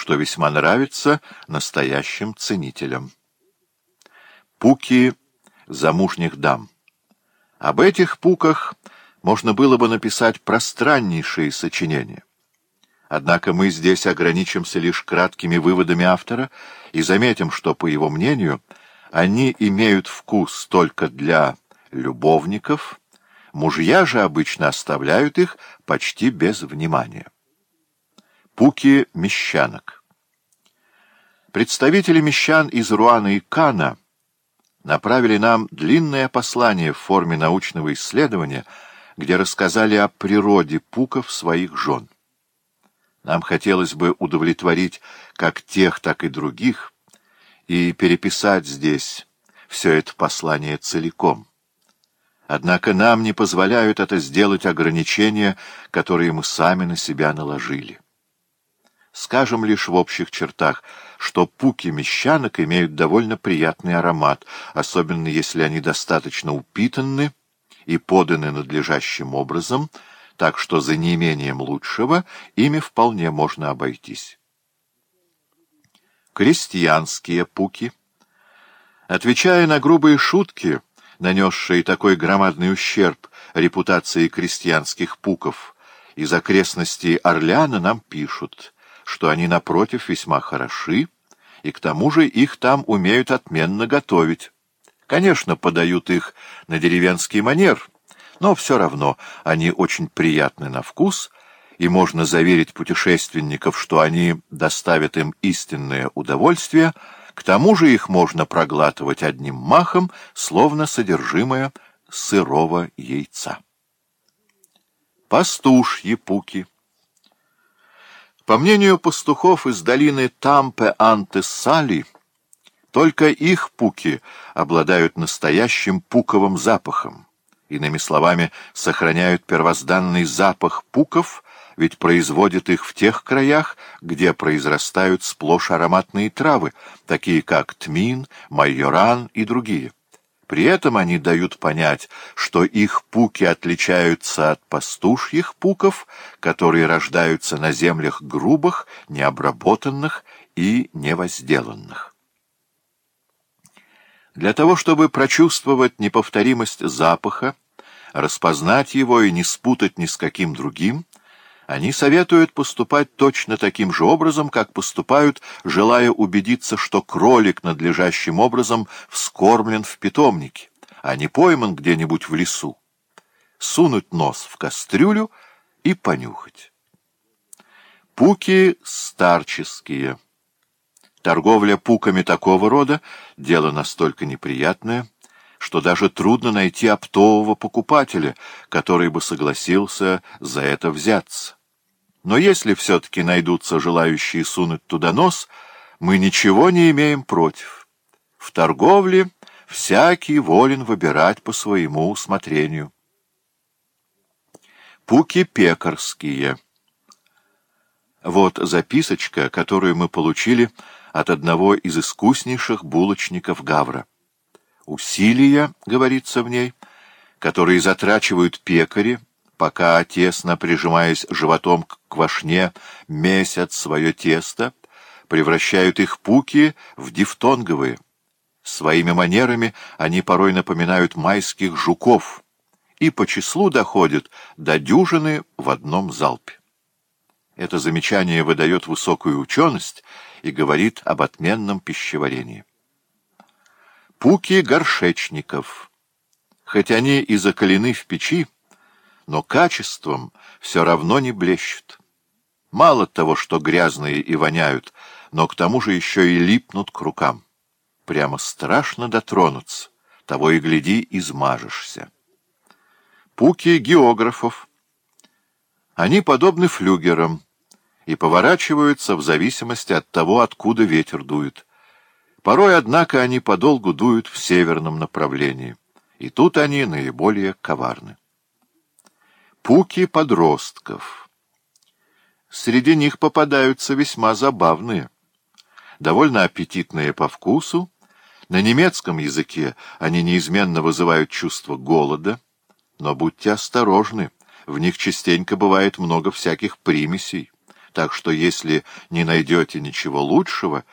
что весьма нравится настоящим ценителям. Пуки замужних дам. Об этих пуках можно было бы написать пространнейшие сочинения. Однако мы здесь ограничимся лишь краткими выводами автора и заметим, что, по его мнению, они имеют вкус только для любовников, мужья же обычно оставляют их почти без внимания. Пуки мещанок. Представители мещан из Руана и Кана направили нам длинное послание в форме научного исследования, где рассказали о природе пуков своих жен. Нам хотелось бы удовлетворить как тех, так и других, и переписать здесь все это послание целиком. Однако нам не позволяют это сделать ограничения, которые мы сами на себя наложили. Скажем лишь в общих чертах, что пуки мещанок имеют довольно приятный аромат, особенно если они достаточно упитаны и поданы надлежащим образом, так что за неимением лучшего ими вполне можно обойтись. Крестьянские пуки. Отвечая на грубые шутки, нанесшие такой громадный ущерб репутации крестьянских пуков, из окрестностей Орлеана нам пишут — что они, напротив, весьма хороши, и к тому же их там умеют отменно готовить. Конечно, подают их на деревенский манер, но все равно они очень приятны на вкус, и можно заверить путешественников, что они доставят им истинное удовольствие, к тому же их можно проглатывать одним махом, словно содержимое сырого яйца. Пастушьи пуки — по мнению пастухов из долины Тампе-Анте-Сали, только их пуки обладают настоящим пуковым запахом. Иными словами, сохраняют первозданный запах пуков, ведь производят их в тех краях, где произрастают сплошь ароматные травы, такие как тмин, майоран и другие. При этом они дают понять, что их пуки отличаются от пастушьих пуков, которые рождаются на землях грубых, необработанных и невозделанных. Для того, чтобы прочувствовать неповторимость запаха, распознать его и не спутать ни с каким другим, они советуют поступать точно таким же образом, как поступают, желая убедиться, что кролик надлежащим образом вскормлен в питомнике, а не пойман где-нибудь в лесу. Сунуть нос в кастрюлю и понюхать. Пуки старческие. Торговля пуками такого рода — дело настолько неприятное, что даже трудно найти оптового покупателя, который бы согласился за это взяться. Но если все-таки найдутся желающие сунуть туда нос, мы ничего не имеем против. В торговле всякий волен выбирать по своему усмотрению. Пуки пекарские. Вот записочка, которую мы получили от одного из искуснейших булочников Гавра. «Усилия, — говорится в ней, — которые затрачивают пекари, — пока, тесно прижимаясь животом к квашне, месяц свое тесто, превращают их пуки в дифтонговые. Своими манерами они порой напоминают майских жуков и по числу доходят до дюжины в одном залпе. Это замечание выдает высокую ученость и говорит об отменном пищеварении. Пуки горшечников. Хоть они и закалены в печи, но качеством все равно не блещет. Мало того, что грязные и воняют, но к тому же еще и липнут к рукам. Прямо страшно дотронуться, того и гляди, измажешься. Пуки географов. Они подобны флюгерам и поворачиваются в зависимости от того, откуда ветер дует. Порой, однако, они подолгу дуют в северном направлении, и тут они наиболее коварны. Пуки подростков. Среди них попадаются весьма забавные, довольно аппетитные по вкусу. На немецком языке они неизменно вызывают чувство голода, но будьте осторожны, в них частенько бывает много всяких примесей, так что если не найдете ничего лучшего,